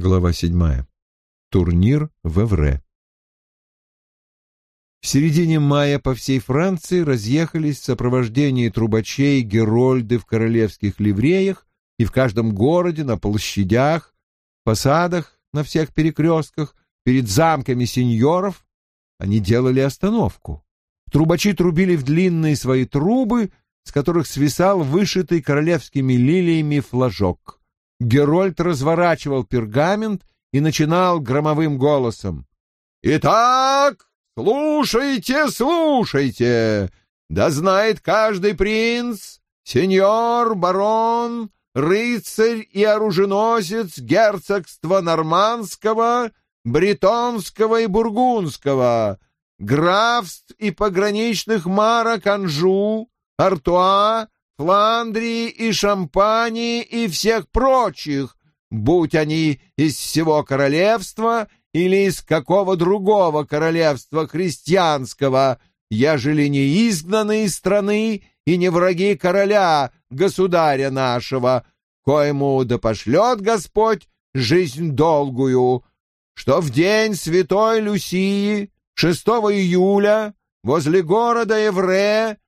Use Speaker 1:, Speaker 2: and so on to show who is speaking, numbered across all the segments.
Speaker 1: Глава седьмая. Турнир в Эвре. В середине мая по всей Франции разъехались в сопровождении трубачей герольды в королевских ливреях и в каждом городе, на площадях, фасадах, на всех перекрестках, перед замками сеньоров они делали остановку. Трубачи трубили в длинные свои трубы, с которых свисал вышитый королевскими лилиями флажок. Герольд разворачивал пергамент и начинал громовым голосом. «Итак, слушайте, слушайте! Да знает каждый принц, сеньор, барон, рыцарь и оруженосец герцогства Нормандского, Бретонского и Бургундского, графств и пограничных марок Анжу, Артуа, Фландрии и Шампании и всех прочих, будь они из всего королевства или из какого другого королевства христианского, ежели не изгнаны из страны и не враги короля, государя нашего, коему да пошлет Господь жизнь долгую, что в день святой Люсии, 6 июля, возле города Евре,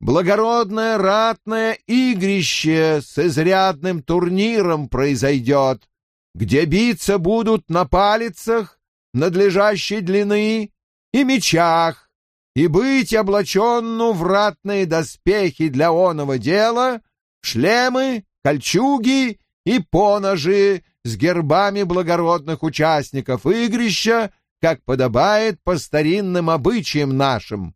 Speaker 1: благородное ратное игрище с изрядным турниром произойдет, где биться будут на палицах надлежащей длины и мечах, и быть облаченну в ратные доспехи для оного дела, шлемы, кольчуги и поножи с гербами благородных участников игрища, как подобает по старинным обычаям нашим.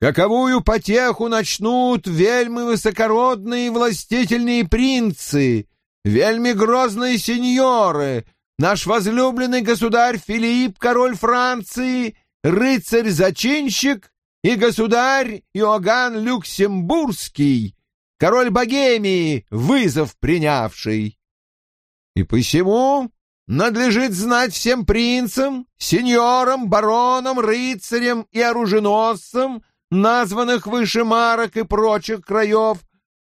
Speaker 1: Каковую потеху начнут вельмы высокородные властительные принцы, вельми грозные сеньоры, наш возлюбленный государь Филипп, король Франции, рыцарь-зачинщик и государь Иоганн Люксембургский, король Богемии, вызов принявший. И посему надлежит знать всем принцам, сеньорам, баронам, рыцарям и оруженосцам, названных выше марок и прочих краев,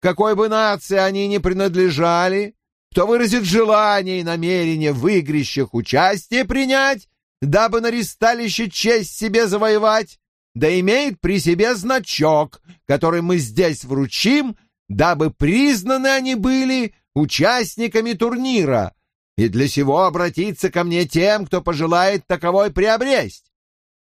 Speaker 1: какой бы нации они ни принадлежали, кто выразит желание и намерение в игрищах участие принять, дабы на ристалище честь себе завоевать, да имеет при себе значок, который мы здесь вручим, дабы признаны они были участниками турнира, и для сего обратиться ко мне тем, кто пожелает таковой приобресть.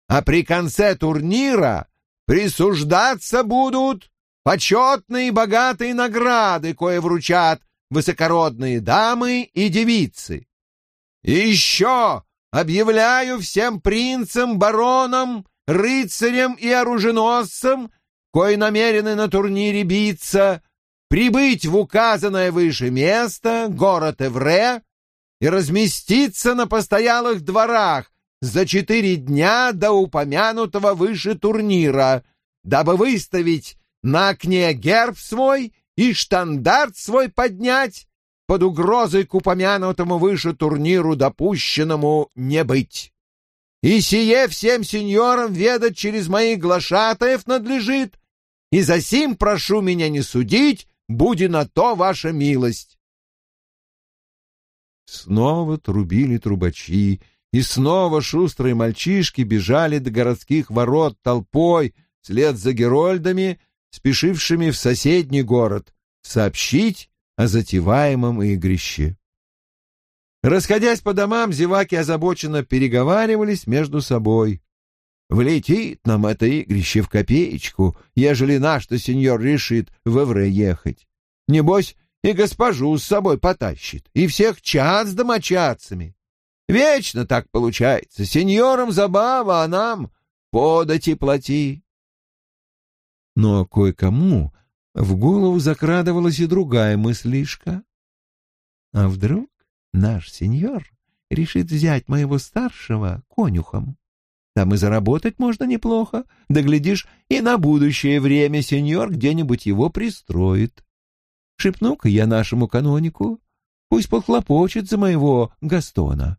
Speaker 1: А при конце турнира присуждаться будут почетные богатые награды, кое вручат высокородные дамы и девицы. И еще объявляю всем принцам, баронам, рыцарям и оруженосцам, кои намерены на турнире биться, прибыть в указанное выше место, город Эвре, и разместиться на постоялых дворах за четыре дня до упомянутого выше турнира, дабы выставить на окне герб свой и штандарт свой поднять под угрозой к упомянутому выше турниру допущенному не быть. И сие всем сеньорам ведать через моих глашатаев надлежит, и за сим прошу меня не судить, буди на то ваша милость. Снова трубили трубачи, и снова шустрые мальчишки бежали до городских ворот толпой, вслед за герольдами, спешившими в соседний город, сообщить о затеваемом игрище. Расходясь по домам, зеваки озабоченно переговаривались между собой. «Влетит нам это игрище в копеечку, ежели наш-то сеньор решит в Эвре ехать. Небось, и госпожу с собой потащит, и всех чад с домочадцами. Вечно так получается. Сеньорам забава, а нам подати плати. Но кое-кому в голову закрадывалась и другая мыслишка. А вдруг наш сеньор решит взять моего старшего конюхом? Там и заработать можно неплохо. Да, глядишь, и на будущее время сеньор где-нибудь его пристроит. Шепну-ка я нашему канонику, пусть похлопочет за моего Гастона.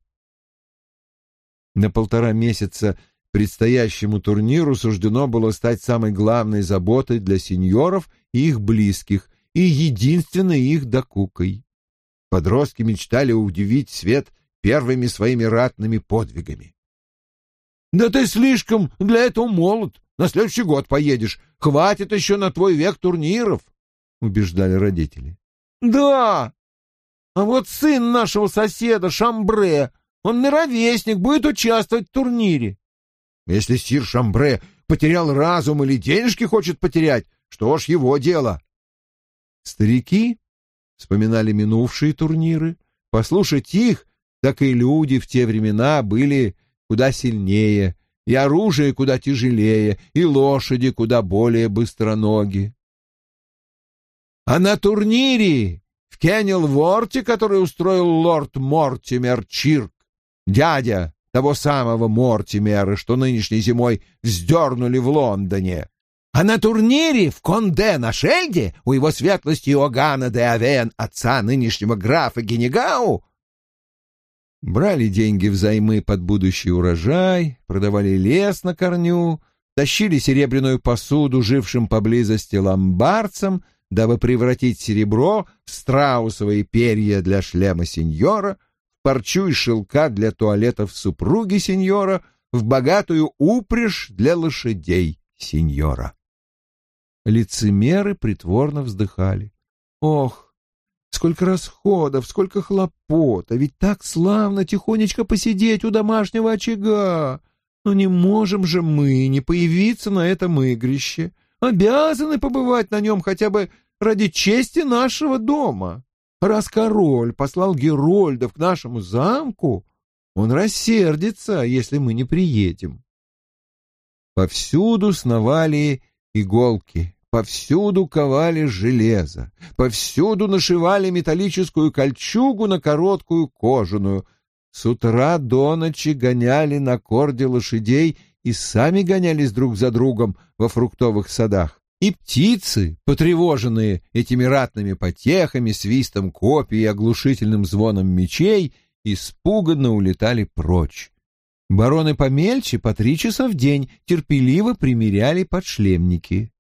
Speaker 1: На полтора месяца предстоящему турниру суждено было стать самой главной заботой для сеньоров и их близких и единственной их докукой. Подростки мечтали удивить свет первыми своими ратными подвигами. «Да ты слишком для этого молод. На следующий год поедешь. Хватит еще на твой век турниров», — убеждали родители. «Да, а вот сын нашего соседа Шамбре, он не ровесник, будет участвовать в турнире». «Если сир Шамбре потерял разум или денежки хочет потерять, что ж его дело». Старики вспоминали минувшие турниры. Послушать их, так и люди в те времена были куда сильнее, и оружие куда тяжелее, и лошади куда более быстроноги. А на турнире в Кеннелворте, который устроил лорд Мортимер Чирк, дядя того самого Мортимера, что нынешней зимой вздернули в Лондоне, а на турнире в Конде на Шельде у его светлости Иоганна де Авен, отца нынешнего графа Генегау, брали деньги взаймы под будущий урожай, продавали лес на корню, тащили серебряную посуду жившим поблизости ломбардцам, дабы превратить серебро в страусовые перья для шлема сеньора, парчу и шелка для туалетов супруги сеньора, в богатую упряжь для лошадей сеньора. Лицемеры притворно вздыхали. Ох, сколько расходов, сколько хлопот, а ведь так славно тихонечко посидеть у домашнего очага. Но не можем же мы не появиться на этом игрище. Обязаны побывать на нем хотя бы ради чести нашего дома. Раз король послал Герольдов к нашему замку, он рассердится, если мы не приедем. Повсюду сновали иголки, повсюду ковали железо, повсюду нашивали металлическую кольчугу на короткую кожаную. С утра до ночи гоняли на корде лошадей и сами гонялись друг за другом во фруктовых садах. И птицы, потревоженные этими ратными потехами, свистом копий и оглушительным звоном мечей, испуганно улетали прочь. Бароны помельче по три часа в день терпеливо примеряли подшлемники.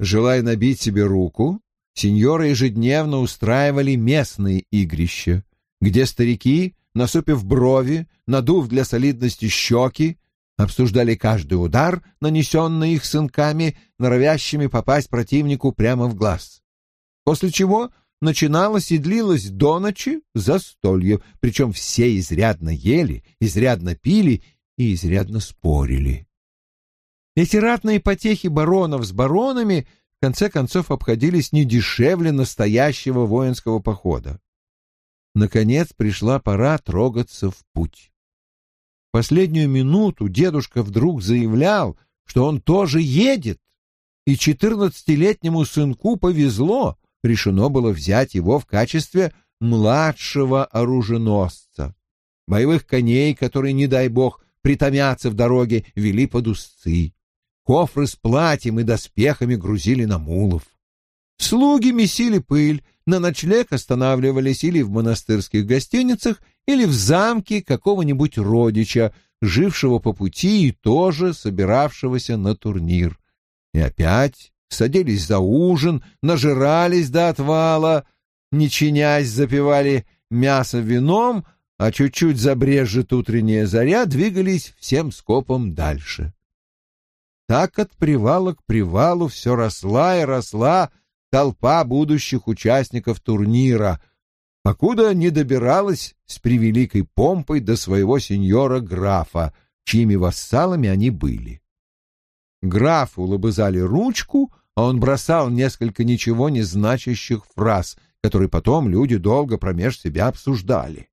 Speaker 1: Желая набить себе руку, сеньоры ежедневно устраивали местные игрища, где старики, насупив брови, надув для солидности щеки, обсуждали каждый удар, нанесенный их сынками, норовящими попасть противнику прямо в глаз. После чего начиналось и длилось до ночи застолье, причем все изрядно ели, изрядно пили и изрядно спорили. Эти ратные потехи баронов с баронами в конце концов обходились не дешевле настоящего воинского похода. Наконец пришла пора трогаться в путь. Последнюю минуту дедушка вдруг заявлял, что он тоже едет, и четырнадцатилетнему сынку повезло, решено было взять его в качестве младшего оруженосца. Боевых коней, которые, не дай бог, притомятся в дороге, вели под узцы. Кофры с платьем и доспехами грузили на мулов. Слуги месили пыль, на ночлег останавливались или в монастырских гостиницах, или в замке какого-нибудь родича, жившего по пути и тоже собиравшегося на турнир. И опять садились за ужин, нажирались до отвала, не чинясь запивали мясо вином, а чуть-чуть забрежет утренняя заря, двигались всем скопом дальше. Так от привала к привалу все росла и росла толпа будущих участников турнира, покуда не добиралась с превеликой помпой до своего сеньора-графа, чьими вассалами они были. Графу лобызали ручку, а он бросал несколько ничего не значащих фраз, которые потом люди долго промеж себя обсуждали.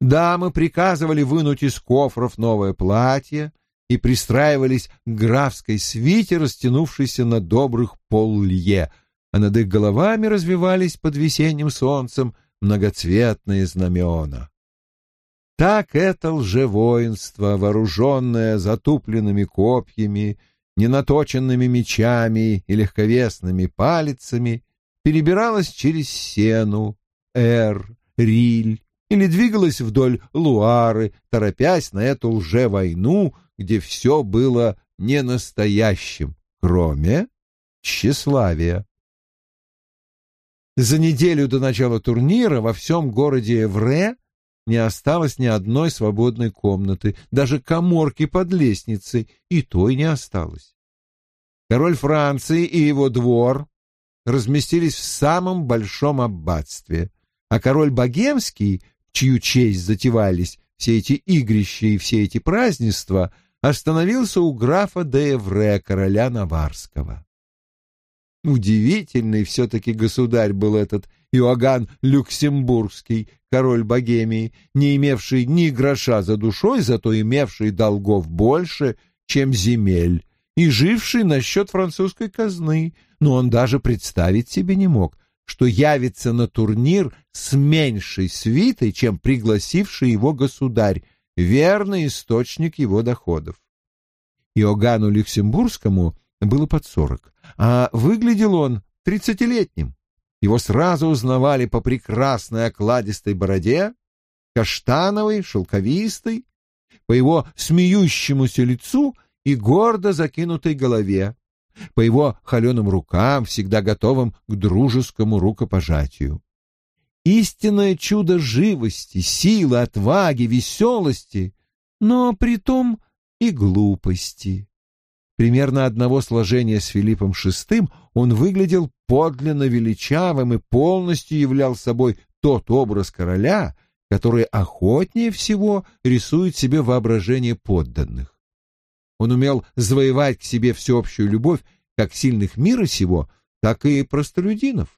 Speaker 1: Дамы приказывали вынуть из кофров новое платье, и пристраивались к графской свите, растянувшейся на добрых поллье, а над их головами развивались под весенним солнцем многоцветные знамена. Так это лжевоинство, вооруженное затупленными копьями, ненаточенными мечами и легковесными палицами, перебиралось через Сену, Эр, Риль или двигалось вдоль Луары, торопясь на эту лжевойну, где все было не настоящим, кроме тщеславия. За неделю до начала турнира во всем городе Эвре не осталось ни одной свободной комнаты, даже коморки под лестницей и той не осталось. Король Франции и его двор разместились в самом большом аббатстве, а король Богемский, в чью честь затевались все эти игрища и все эти празднества, остановился у графа де Эвре, короля Наварского. Удивительный все-таки государь был этот Иоганн Люксембургский, король Богемии, не имевший ни гроша за душой, зато имевший долгов больше, чем земель, и живший на счет французской казны, но он даже представить себе не мог, что явится на турнир с меньшей свитой, чем пригласивший его государь, верный источник его доходов. Иоганну Люксембургскому было под сорок, а выглядел он тридцатилетним. Его сразу узнавали по прекрасной окладистой бороде, каштановой, шелковистой, по его смеющемуся лицу и гордо закинутой голове, по его холеным рукам, всегда готовым к дружескому рукопожатию. Истинное чудо живости, силы, отваги, веселости, но при том и глупости. Примерно одного сложения с Филиппом VI он выглядел подлинно величавым и полностью являл собой тот образ короля, который охотнее всего рисует себе воображение подданных. Он умел завоевать к себе всеобщую любовь как сильных мира сего, так и простолюдинов.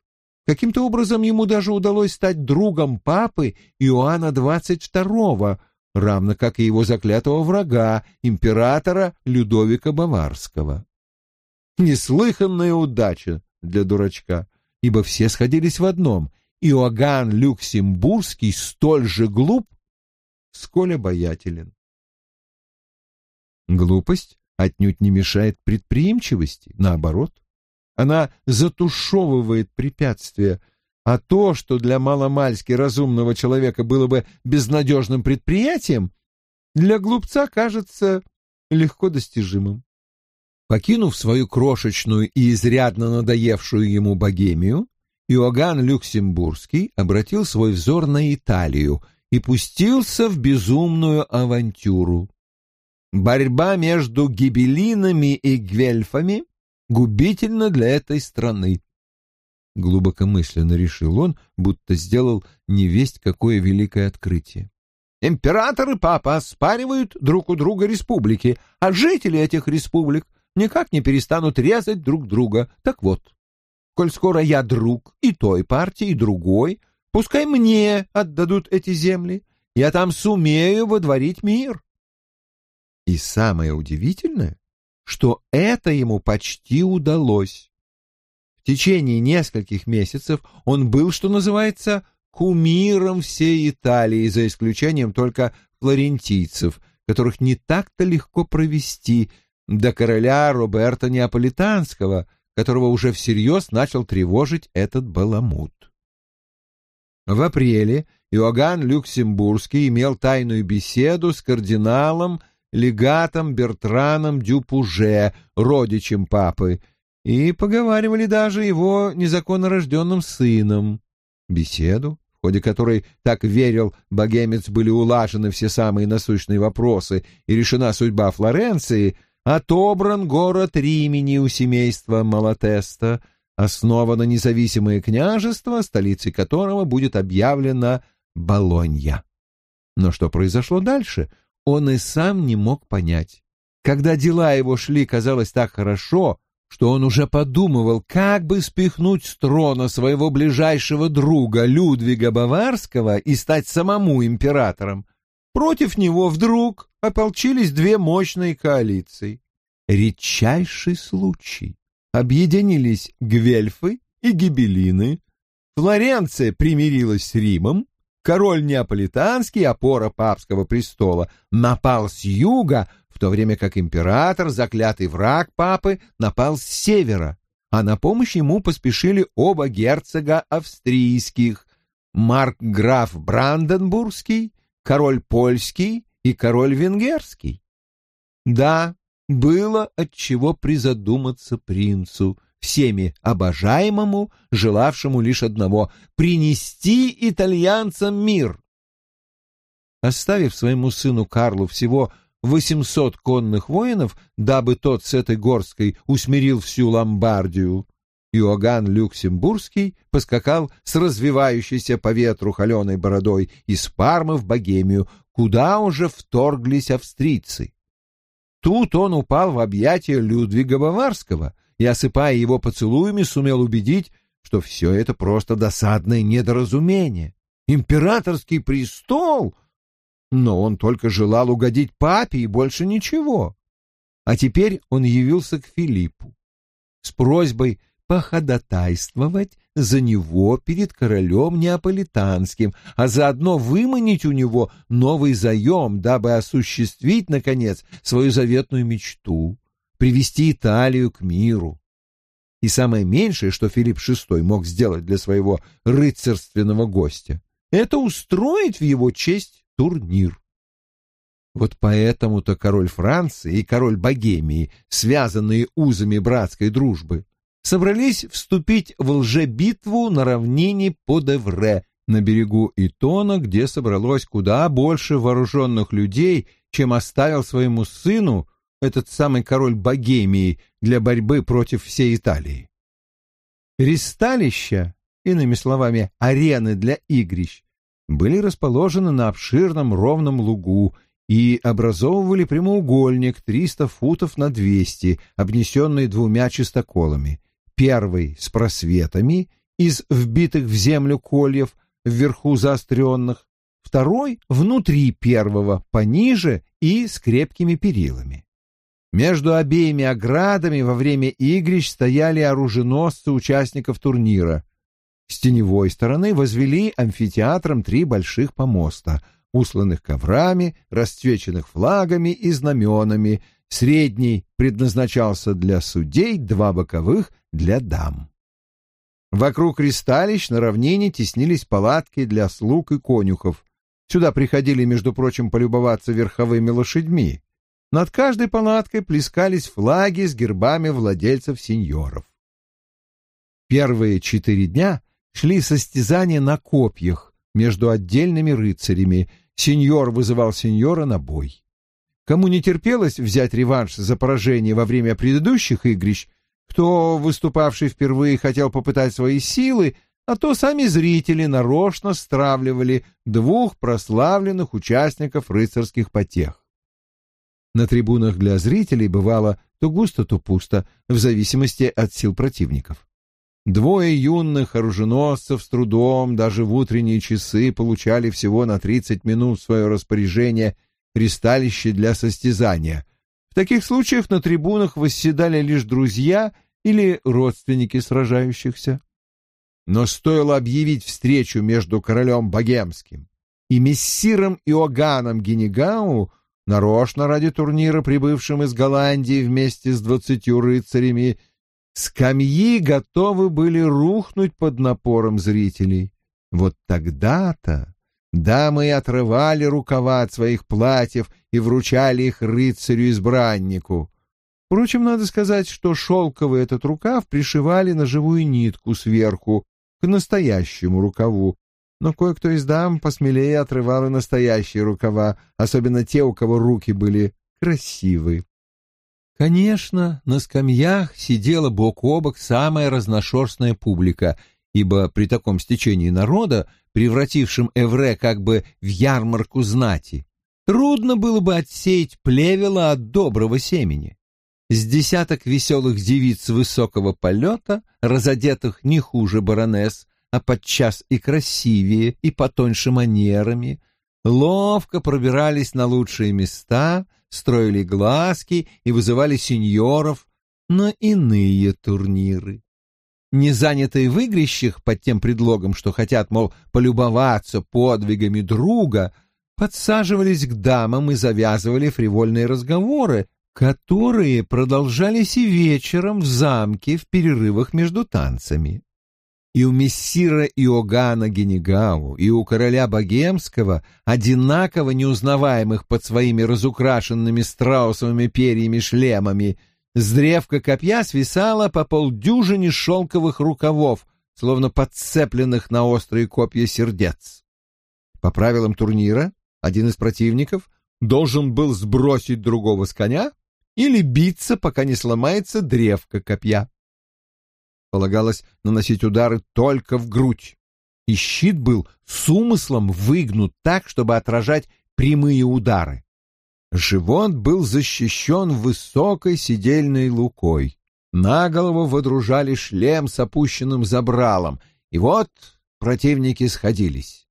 Speaker 1: Каким-то образом ему даже удалось стать другом папы Иоанна XXII, равно как и его заклятого врага, императора Людовика Баварского. Неслыханная удача для дурачка, ибо все сходились в одном — Иоганн Люксембургский столь же глуп, сколь обаятелен. Глупость отнюдь не мешает предприимчивости, наоборот. Она затушевывает препятствия, а то, что для маломальски разумного человека было бы безнадежным предприятием, для глупца кажется легко достижимым. Покинув свою крошечную и изрядно надоевшую ему богемию, Иоганн Люксембургский обратил свой взор на Италию и пустился в безумную авантюру. Борьба между гибелинами и гвельфами губительна для этой страны. Глубокомысленно решил он, будто сделал невесть какое великое открытие. Император и папа оспаривают друг у друга республики, а жители этих республик никак не перестанут резать друг друга. Так вот, коль скоро я друг и той партии, и другой, пускай мне отдадут эти земли, я там сумею водворить мир. И самое удивительное, что это ему почти удалось. В течение нескольких месяцев он был, что называется, кумиром всей Италии, за исключением только флорентийцев, которых не так-то легко провести, до короля Роберта Неаполитанского, которого уже всерьез начал тревожить этот баламут. В апреле Иоганн Люксембургский имел тайную беседу с кардиналом легатом Бертраном Дюпуже, родичем папы, и поговаривали даже его незаконнорожденным сыном. Беседу, в ходе которой, так верил богемец, были улажены все самые насущные вопросы и решена судьба Флоренции, отобран город Римени у семейства Малатеста, основано независимое княжество, столицей которого будет объявлена Болонья. Но что произошло дальше — он и сам не мог понять. Когда дела его шли, казалось, так хорошо, что он уже подумывал, как бы спихнуть с трона своего ближайшего друга Людвига Баварского и стать самому императором. Против него вдруг ополчились две мощные коалиции. Редчайший случай. Объединились Гвельфы и Гибелины. Флоренция примирилась с Римом, король неаполитанский, опора папского престола, напал с юга, в то время как император, заклятый враг папы, напал с севера, а на помощь ему поспешили оба герцога австрийских, марк-граф Бранденбургский, король польский и король венгерский. Да, было от чего призадуматься принцу, всеми обожаемому, желавшему лишь одного — принести итальянцам мир. оставив своему сыну Карлу всего 800 конных воинов, дабы тот с этой горской усмирил всю Ломбардию, Иоганн Люксембургский поскакал с развивающейся по ветру холеной бородой из Пармы в Богемию, куда уже вторглись австрийцы. Тут он упал в объятия Людвига Баварского и, осыпая его поцелуями, сумел убедить, что все это просто досадное недоразумение. Императорский престол! Но он только желал угодить папе и больше ничего. А теперь он явился к Филиппу с просьбой походатайствовать за него перед королем неаполитанским, а заодно выманить у него новый заем, дабы осуществить, наконец, свою заветную мечту — привести Италию к миру. И самое меньшее, что Филипп VI мог сделать для своего рыцарственного гостя, это устроить в его честь турнир. Вот поэтому-то король Франции и король Богемии, связанные узами братской дружбы, собрались вступить в лжебитву на равнине под Эвре, на берегу Итона, где собралось куда больше вооруженных людей, чем оставил своему сыну этот самый король Богемии для борьбы против всей Италии. Ристалища, иными словами, арены для игрищ, были расположены на обширном ровном лугу и образовывали прямоугольник 300 футов на 200, обнесенный двумя чистоколами первый с просветами из вбитых в землю кольев вверху заостренных, второй внутри первого, пониже и с крепкими перилами. Между обеими оградами во время игрищ стояли оруженосцы участников турнира. С теневой стороны возвели амфитеатром три больших помоста, усланных коврами, расцвеченных флагами и знаменами, Средний предназначался для судей, два боковых — для дам. Вокруг ристалищ на равнине теснились палатки для слуг и конюхов. Сюда приходили, между прочим, полюбоваться верховыми лошадьми. Над каждой палаткой плескались флаги с гербами владельцев-сеньоров. Первые четыре дня шли состязания на копьях между отдельными рыцарями. Сеньор вызывал сеньора на бой. Кому не терпелось взять реванш за поражение во время предыдущих игрищ, кто, выступавший впервые, хотел попытать свои силы, а то сами зрители нарочно стравливали двух прославленных участников рыцарских потех. На трибунах для зрителей бывало то густо, то пусто, в зависимости от сил противников. Двое юных оруженосцев с трудом даже в утренние часы получали всего на 30 минут в свое распоряжение присталище для состязания. В таких случаях на трибунах восседали лишь друзья или родственники сражающихся. Но стоило объявить встречу между королем Богемским и мессиром Иоганном Генегау, нарочно ради турнира, прибывшим из Голландии вместе с двадцатью рыцарями, скамьи готовы были рухнуть под напором зрителей. Вот тогда-то Дамы отрывали рукава от своих платьев и вручали их рыцарю-избраннику. Впрочем, надо сказать, что шелковый этот рукав пришивали на живую нитку сверху, к настоящему рукаву, но кое-кто из дам посмелее отрывал и настоящие рукава, особенно те, у кого руки были красивы. Конечно, на скамьях сидела бок о бок самая разношерстная публика, ибо при таком стечении народа превратившим Эвре как бы в ярмарку знати, трудно было бы отсеять плевела от доброго семени. С десяток веселых девиц высокого полета, разодетых не хуже баронесс, а подчас и красивее, и потоньше манерами, ловко пробирались на лучшие места, строили глазки и вызывали сеньоров на иные турниры не занятые в игрищах под тем предлогом, что хотят, мол, полюбоваться подвигами друга, подсаживались к дамам и завязывали фривольные разговоры, которые продолжались и вечером в замке в перерывах между танцами. И у мессира Иоганна Генегау, и у короля Богемского, одинаково неузнаваемых под своими разукрашенными страусовыми перьями шлемами — с древка копья свисало по полдюжине шелковых рукавов, словно подцепленных на острые копья сердец. По правилам турнира, Один из противников должен был сбросить другого с коня или биться, пока не сломается древко копья. Полагалось наносить удары только в грудь, и щит был с умыслом выгнут так, чтобы отражать прямые удары. Живот был защищен высокой сидельной лукой. На голову водружали шлем с опущенным забралом, и вот противники сходились.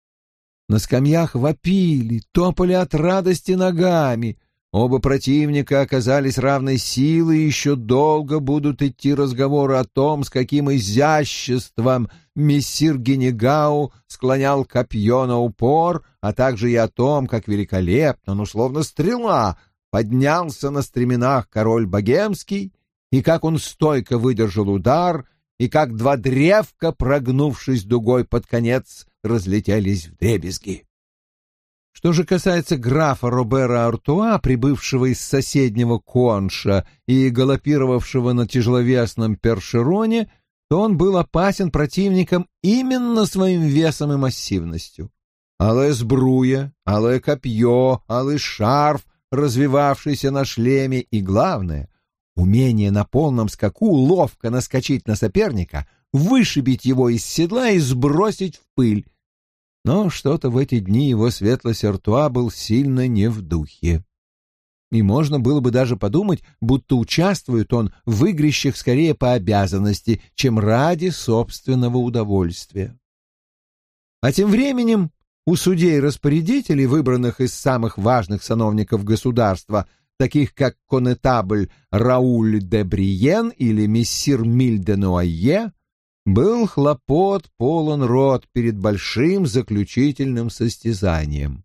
Speaker 1: На скамьях вопили, топали от радости ногами. Оба противника оказались равной силы и еще долго будут идти разговоры о том, с каким изяществом мессир Генегау склонял копье на упор, а также и о том, как великолепно, ну, словно стрела, поднялся на стременах король богемский, и как он стойко выдержал удар, и как два древка, прогнувшись дугой под конец, разлетелись в дребезги. Что же касается графа Робера Артуа, прибывшего из соседнего Конша и галопировавшего на тяжеловесном першероне, то он был опасен противникам именно своим весом и массивностью. Алая сбруя, алое копье, алый шарф, развивавшийся на шлеме, и, главное, умение на полном скаку ловко наскочить на соперника, вышибить его из седла и сбросить в пыль, но что-то в эти дни его светлость Артуа был сильно не в духе. И можно было бы даже подумать, будто участвует он в игрищах скорее по обязанности, чем ради собственного удовольствия. А тем временем у судей-распорядителей, выбранных из самых важных сановников государства, таких как конетабль Рауль де Бриен или мессир Миль де Нуайе, был хлопот полон рот перед большим заключительным состязанием.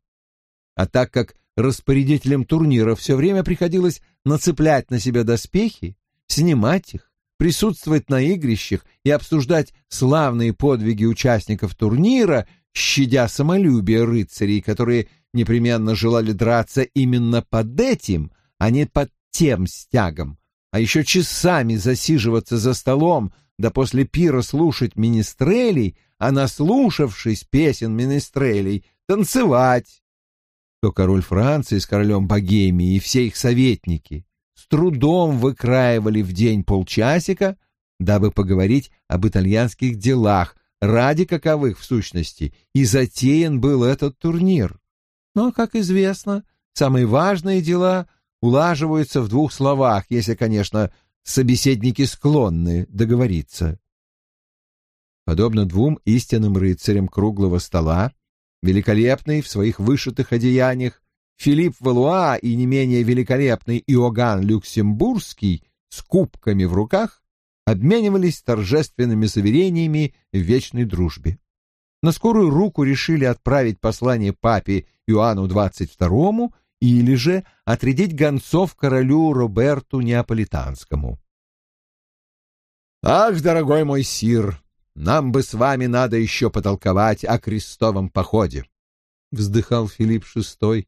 Speaker 1: А так как распорядителям турнира все время приходилось нацеплять на себя доспехи, снимать их, присутствовать на игрищах и обсуждать славные подвиги участников турнира, щадя самолюбие рыцарей, которые непременно желали драться именно под этим, а не под тем стягом, а еще часами засиживаться за столом, да после пира слушать министрелей, а наслушавшись песен министрелей, танцевать, то король Франции с королем Богемии и все их советники с трудом выкраивали в день полчасика, дабы поговорить об итальянских делах, ради каковых, в сущности, и затеян был этот турнир. Но, как известно, самые важные дела улаживаются в двух словах, если, конечно, собеседники склонны договориться. Подобно двум истинным рыцарям круглого стола, великолепный в своих вышитых одеяниях, Филипп Валуа и не менее великолепный Иоганн Люксембургский с кубками в руках обменивались торжественными заверениями в вечной дружбе. На скорую руку решили отправить послание папе Иоанну XXII или же отрядить гонцов королю Роберту Неаполитанскому. «Ах, дорогой мой сир, нам бы с вами надо еще потолковать о крестовом походе», — вздыхал Филипп VI,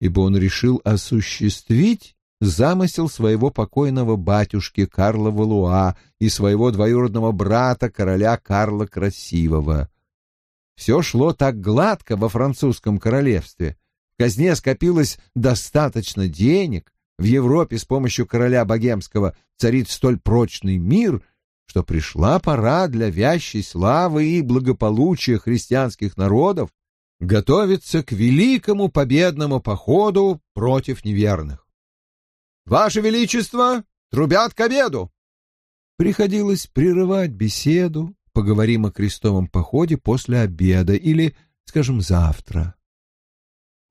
Speaker 1: ибо он решил осуществить замысел своего покойного батюшки Карла Валуа и своего двоюродного брата короля Карла Красивого. Все шло так гладко во французском королевстве — казне скопилось достаточно денег, в Европе с помощью короля богемского царит столь прочный мир, что пришла пора для вящей славы и благополучия христианских народов готовиться к великому победному походу против неверных. «Ваше Величество, трубят к обеду!» Приходилось прерывать беседу, поговорим о крестовом походе после обеда или, скажем, завтра.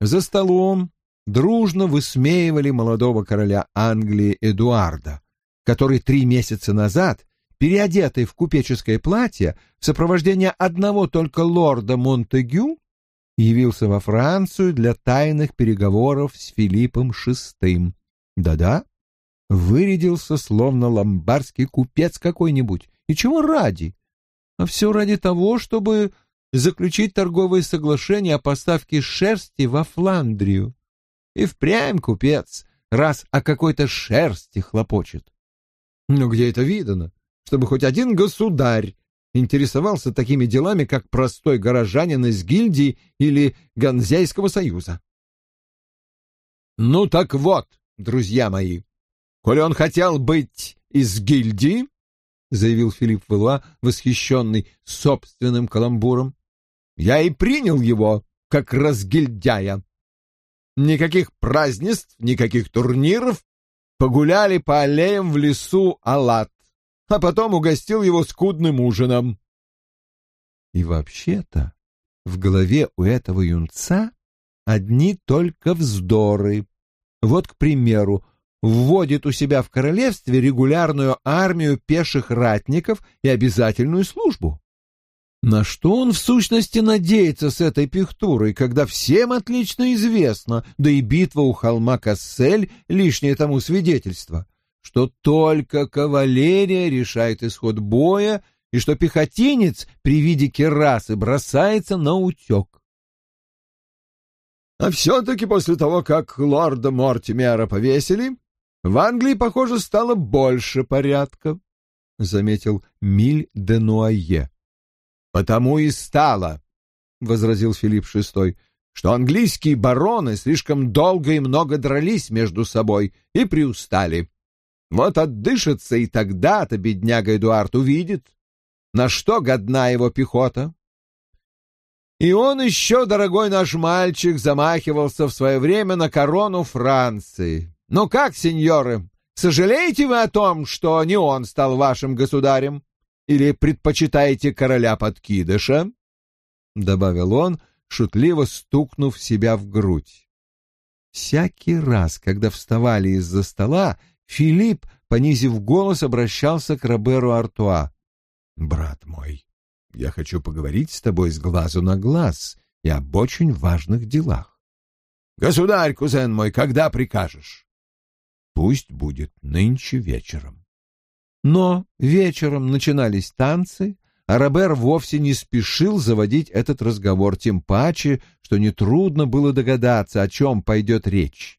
Speaker 1: За столом дружно высмеивали молодого короля Англии Эдуарда, который три месяца назад, переодетый в купеческое платье, в сопровождении одного только лорда Монтегю, явился во Францию для тайных переговоров с Филиппом VI. Да-да, вырядился словно ломбардский купец какой-нибудь. И чего ради? А все ради того, чтобы заключить торговые соглашения о поставке шерсти во Фландрию. И впрямь купец, раз о какой-то шерсти хлопочет. Но где это видано, чтобы хоть один государь интересовался такими делами, как простой горожанин из гильдии или Ганзейского союза? Ну так вот, друзья мои, коли он хотел быть из гильдии, — заявил Филипп Вэлуа, восхищенный собственным каламбуром, — я и принял его как разгильдяя. Никаких празднеств, никаких турниров, погуляли по аллеям в лесу Алат, а потом угостил его скудным ужином. И вообще-то в голове у этого юнца одни только вздоры. Вот, к примеру, вводит у себя в королевстве регулярную армию пеших ратников и обязательную службу. На что он в сущности надеется с этой пихтурой, когда всем отлично известно, да и битва у холма Кассель — лишнее тому свидетельство, что только кавалерия решает исход боя и что пехотинец при виде керасы бросается на утек. А все-таки после того, как лорда Мортимера повесили, в Англии, похоже, стало больше порядка, — заметил Миль де Нуае. — Потому и стало, — возразил Филипп VI, — что английские бароны слишком долго и много дрались между собой и приустали. Вот отдышится, и тогда-то бедняга Эдуард увидит, на что годна его пехота. И он еще, дорогой наш мальчик, замахивался в свое время на корону Франции. Ну как, сеньоры, сожалеете вы о том, что не он стал вашим государем? Или предпочитаете короля подкидыша?» Добавил он, шутливо стукнув себя в грудь. Всякий раз, когда вставали из-за стола, Филипп, понизив голос, обращался к Роберу Артуа. «Брат мой, я хочу поговорить с тобой с глазу на глаз и об очень важных делах». «Государь, кузен мой, когда прикажешь?» «Пусть будет нынче вечером». Но вечером начинались танцы, а Робер вовсе не спешил заводить этот разговор, тем паче, что нетрудно было догадаться, о чем пойдет речь.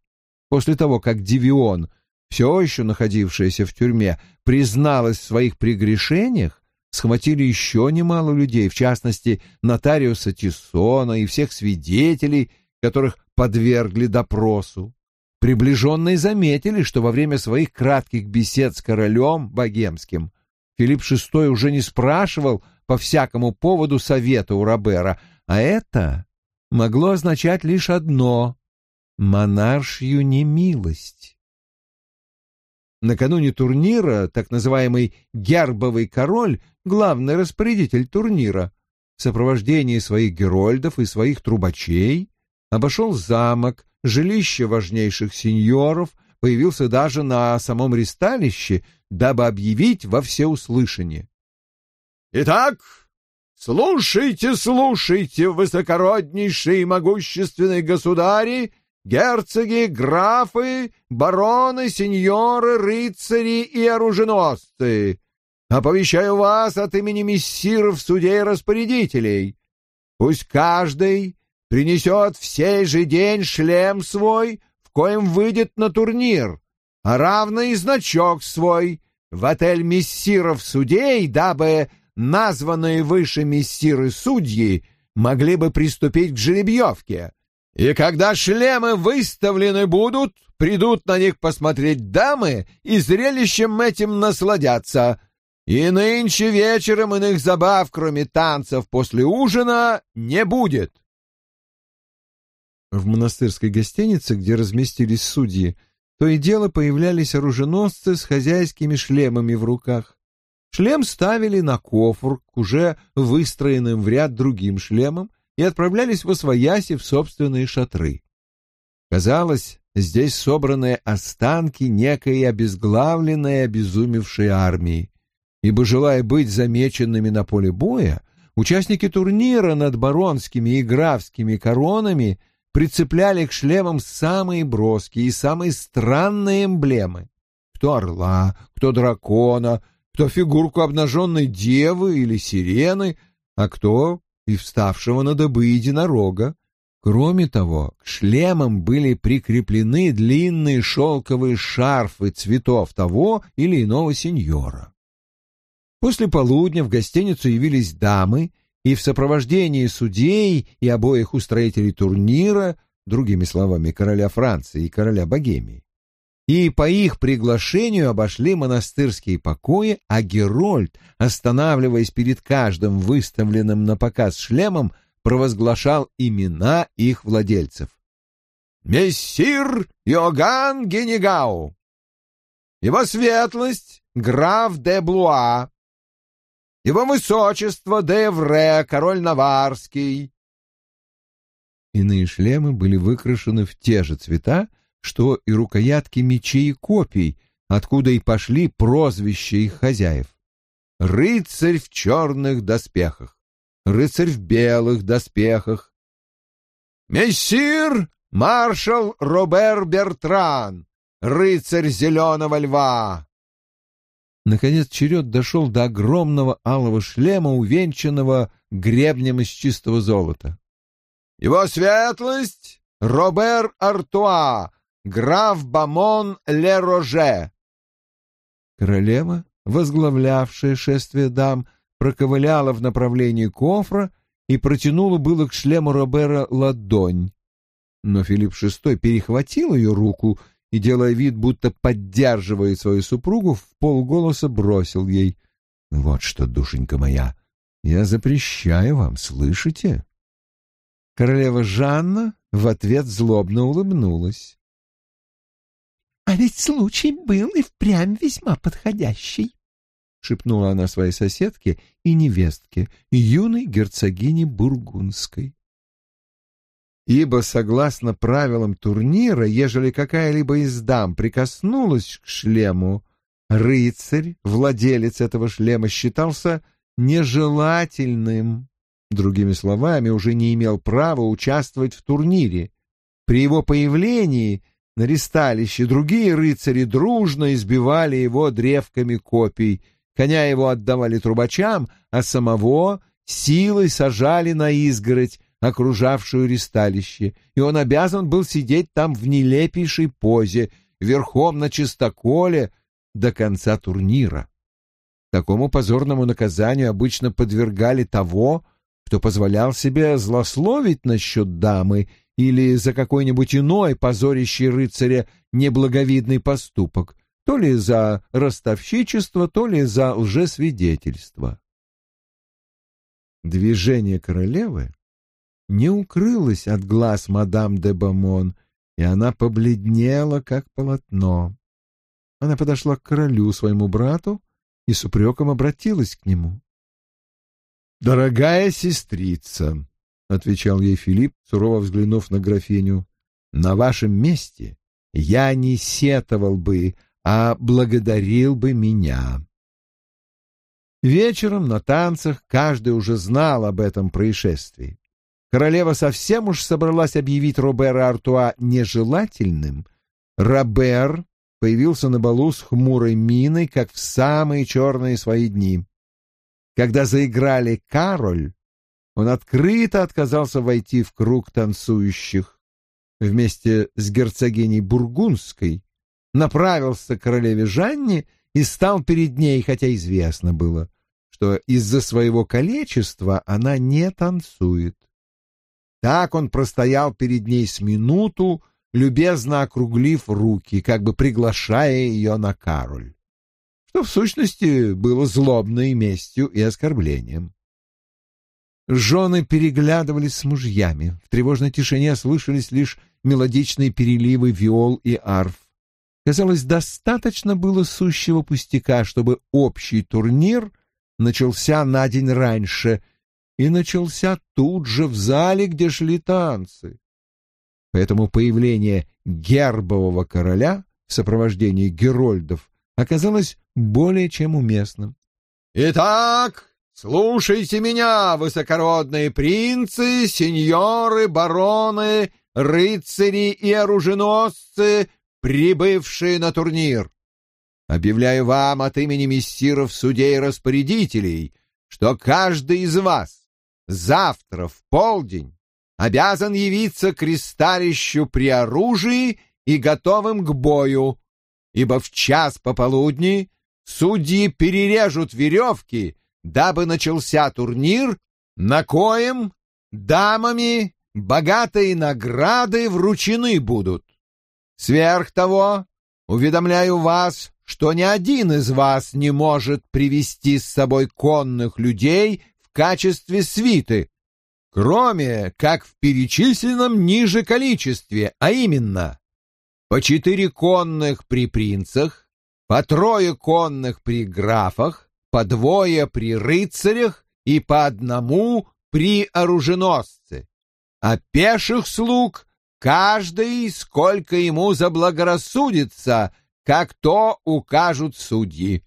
Speaker 1: После того, как Дивион, все еще находившаяся в тюрьме, призналась в своих прегрешениях, схватили еще немало людей, в частности, нотариуса Тиссона и всех свидетелей, которых подвергли допросу. Приближенные заметили, что во время своих кратких бесед с королем богемским Филипп VI уже не спрашивал по всякому поводу совета у Робера, а это могло означать лишь одно — монаршью немилость. Накануне турнира так называемый «гербовый король», главный распорядитель турнира, в сопровождении своих герольдов и своих трубачей, обошел замок, жилище важнейших сеньоров, появился даже на самом ристалище, дабы объявить во всеуслышание. «Итак, слушайте, слушайте, высокороднейшие и могущественные государи, герцоги, графы, бароны, сеньоры, рыцари и оруженосцы! Оповещаю вас от имени мессиров, судей распорядителей. Пусть каждый принесет в сей же день шлем свой, в коем выйдет на турнир, а равно и значок свой в отель мессиров судей, дабы названные выше мессиры судьи могли бы приступить к жеребьевке. И когда шлемы выставлены будут, придут на них посмотреть дамы и зрелищем этим насладятся. И нынче вечером иных забав, кроме танцев после ужина, не будет. В монастырской гостинице, где разместились судьи, то и дело появлялись оруженосцы с хозяйскими шлемами в руках. Шлем ставили на кофр к уже выстроенным в ряд другим шлемам и отправлялись в освояси в собственные шатры. Казалось, здесь собраны останки некой обезглавленной обезумевшей армии, ибо, желая быть замеченными на поле боя, участники турнира над баронскими и графскими коронами прицепляли к шлемам самые броские и самые странные эмблемы. Кто орла, кто дракона, кто фигурку обнаженной девы или сирены, а кто и вставшего на добы единорога. Кроме того, к шлемам были прикреплены длинные шелковые шарфы цветов того или иного сеньора. После полудня в гостиницу явились дамы и в сопровождении судей и обоих устроителей турнира другими словами, короля Франции и короля Богемии. И по их приглашению обошли монастырские покои, а Герольд, останавливаясь перед каждым выставленным на показ шлемом, провозглашал имена их владельцев. «Мессир Йоганн Генегау! Его светлость граф де Блуа! Его высочество де Эвре, король Наварский!» Иные шлемы были выкрашены в те же цвета, что и рукоятки мечей и копий, откуда и пошли прозвища их хозяев. Рыцарь в черных доспехах, рыцарь в белых доспехах. «Мессир маршал Робер Бертран, рыцарь зеленого льва!» Наконец черед дошел до огромного алого шлема, увенчанного гребнем из чистого золота. «Его светлость Робер Артуа, граф Бамон Ле Роже!» Королева, возглавлявшая шествие дам, проковыляла в направлении кофра и протянула было к шлему Робера ладонь. Но Филипп VI перехватил ее руку и, делая вид, будто поддерживает свою супругу, в полголоса бросил ей. «Вот что, душенька моя, я запрещаю вам, слышите?» Королева Жанна в ответ злобно улыбнулась.
Speaker 2: «А ведь случай был и впрямь весьма подходящий», — шепнула она своей соседке и невестке, юной герцогине Бургундской
Speaker 1: ибо, согласно правилам турнира, ежели какая-либо из дам прикоснулась к шлему, рыцарь, владелец этого шлема, считался нежелательным. Другими словами, уже не имел права участвовать в турнире. При его появлении на ристалище другие рыцари дружно избивали его древками копий, коня его отдавали трубачам, а самого силой сажали на изгородь, окружавшую ристалище, и он обязан был сидеть там в нелепейшей позе, верхом на чистоколе до конца турнира. Такому позорному наказанию обычно подвергали того, кто позволял себе злословить насчет дамы или за какой-нибудь иной позорящий рыцаря неблаговидный поступок, то ли за ростовщичество, то ли за лжесвидетельство. Движение королевы не укрылась от глаз мадам де Бамон, и она побледнела, как полотно. Она подошла к королю, своему брату, и с упреком обратилась к нему. «Дорогая сестрица», — отвечал ей Филипп, сурово взглянув на графиню, — «на вашем месте я не сетовал бы, а благодарил бы меня». Вечером на танцах каждый уже знал об этом происшествии. Королева совсем уж собралась объявить Робера Артуа нежелательным. Робер появился на балу с хмурой миной, как в самые черные свои дни. Когда заиграли «Кароль», он открыто отказался войти в круг танцующих. Вместе с герцогиней Бургундской направился к королеве Жанне и стал перед ней, хотя известно было, что из-за своего количества она не танцует. Так он простоял перед ней с минуту, любезно округлив руки, как бы приглашая ее на Кароль, что в сущности было злобной местью и оскорблением. Жены переглядывались с мужьями. В тревожной тишине слышались лишь мелодичные переливы виол и арф. Казалось, достаточно было сущего пустяка, чтобы общий турнир начался на день раньше — и начался тут же в зале, где шли танцы. Поэтому появление гербового короля в сопровождении герольдов оказалось более чем уместным. «Итак, слушайте меня, высокородные принцы, сеньоры, бароны, рыцари и оруженосцы, прибывшие на турнир. Объявляю вам от имени мессиров судей и распорядителей, что каждый из вас завтра в полдень обязан явиться к ресталищу при оружии и готовым к бою, ибо в час пополудни судьи перережут веревки, дабы начался турнир, на коем дамами богатые награды вручены будут. Сверх того, уведомляю вас, что ни один из вас не может привести с собой конных людей качестве свиты, кроме как в перечисленном ниже количестве, а именно по четыре конных при принцах, по трое конных при графах, по двое при рыцарях и по одному при оруженосце, а пеших слуг каждый, сколько ему заблагорассудится, как то укажут судьи.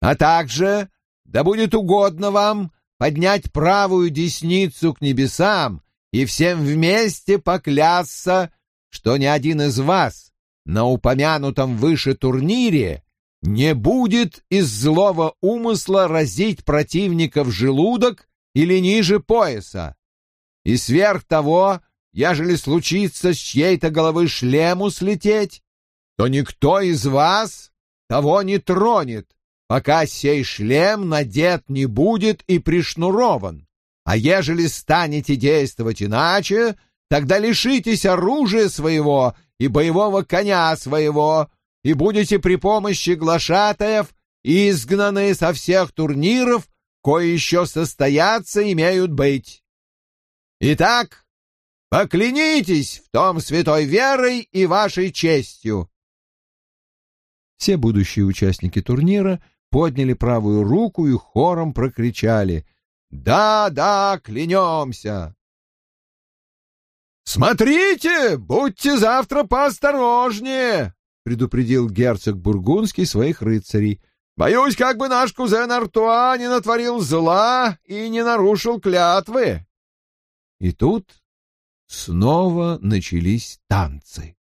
Speaker 1: А также, да будет угодно вам поднять правую десницу к небесам и всем вместе поклясться, что ни один из вас на упомянутом выше турнире не будет из злого умысла разить противника в желудок или ниже пояса. И сверх того, ежели случится с чьей-то головы шлему слететь, то никто из вас того не тронет, пока сей шлем надет не будет и пришнурован. А ежели станете действовать иначе, тогда лишитесь оружия своего и боевого коня своего, и будете при помощи глашатаев изгнаны со всех турниров, кое еще состояться имеют быть. Итак, поклянитесь в том святой верой и вашей честью.
Speaker 2: Все будущие участники турнира подняли правую руку и хором прокричали «Да, да, клянемся!»
Speaker 1: «Смотрите, будьте завтра поосторожнее!» — предупредил герцог Бургундский своих рыцарей. «Боюсь, как бы наш кузен Артуа не натворил зла и не нарушил клятвы».
Speaker 2: И тут снова начались танцы.